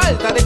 falta de